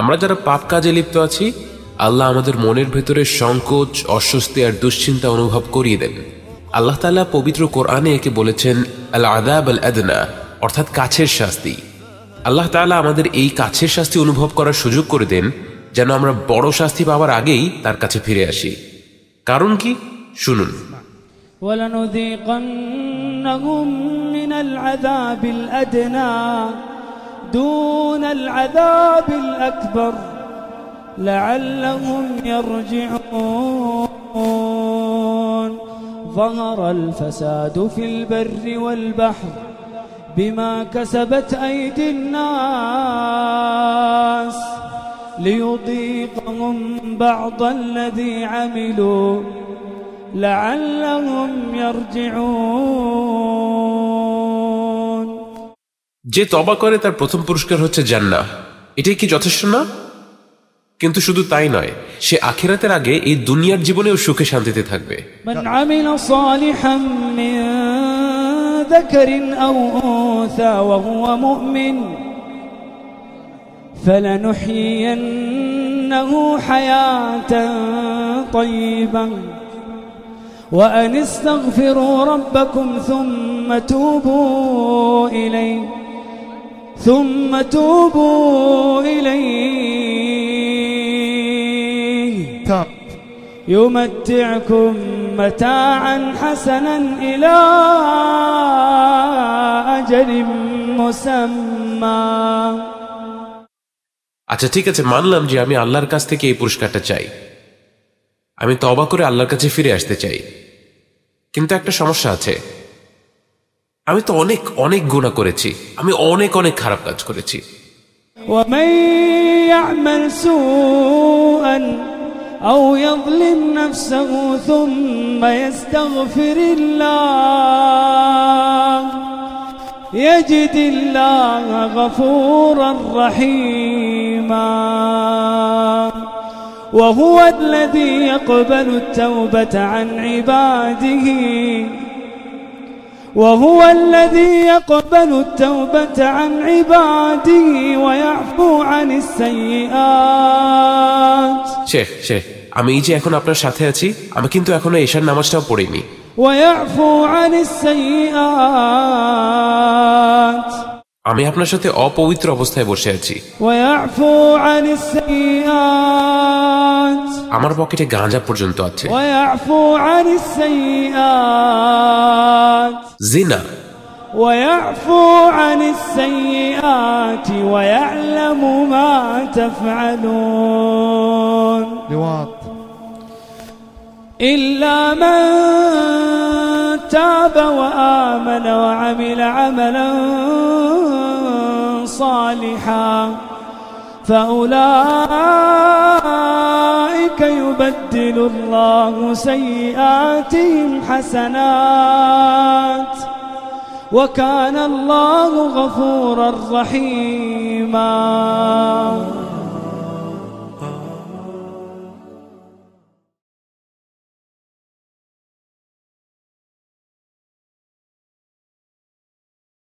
আমরা যারা পাপ কাজে লিপ্ত আছি, আল্লাহ আমাদের মনের ভেতরে সংকোচ, অস্বস্তি আর দুশ্চিন্তা অনুভব করিয়ে দেন। আল্লাহ তালা পবিত্র কোরআনে একে বলেছেন আল আদাব আল আদনা অর্থাৎ কাছের শাস্তি। আল্লাহ তাআলা আমাদের এই কাছের শাস্তি অনুভব করার সুযোগ করে দেন যেন আমরা বড় শাস্তি পাওয়ার আগেই তার কাছে ফিরে আসি কারণ কি শুনুন ولنذيقنهم من العذاب الأدنى دون العذاب الأكبر لعلهم يرجعون ظهر الفساد في البر والبحر بما كسبت أيدي الناس ليضيقهم بعض الذي عملوا لعلهم يرجعون যে তবা করে তার প্রথম পুরস্কার হচ্ছে জান্নাহ এটাই কি যথেষ্ট না কিন্তু শুধু তাই নয় সে আখিরাতের আগে এই দুনিয়ার জীবনেও সুখে শান্তিতে থাকবে ذكر أو أنثى وهو مؤمن فلنحيينه حياة طيبة وأن استغفروا ربكم ثم توبوا إليه ثم توبوا إليه يمتعكم متاعا حسنا إلى أجل مسمى আচ্ছা ঠিক আছে মানলাম যে আমি আল্লাহর কাছ থেকে এই পুরস্কারটা চাই আমি তবা করে আল্লাহর কাছে ফিরে আসতে চাই কিন্তু একটা সমস্যা আছে আমি তো অনেক অনেক গুণা করেছি আমি অনেক অনেক খারাপ কাজ করেছি ومن يعمل سوءا أو يظلم نفسه ثم يستغفر الله. يجد الله غفورا رحيما. وهو الذي يقبل التوبة عن عباده. وهو الذي يقبل التوبة عن عباده ويعفو عن السيئات শেখ শেখ আমি এই যে এখন আপনার সাথে আছি আমি কিন্তু এখনো এশার নামাজটাও পড়িনি ويعفو عن السيئات আমি আপনার সাথে অপবিত্র অবস্থায় বসে আছি ويعفو عن السيئات আমার পকেটে গাঁজা পর্যন্ত আছে ويعفو عن السيئات জিনা ويعفو عن السيئات ويعلم ما تفعلون لواط إلا من تاب وآمن وعمل عملا صالحا فأولئك يبدل الله سيئاتهم حسنات وكان الله غفورا رحيما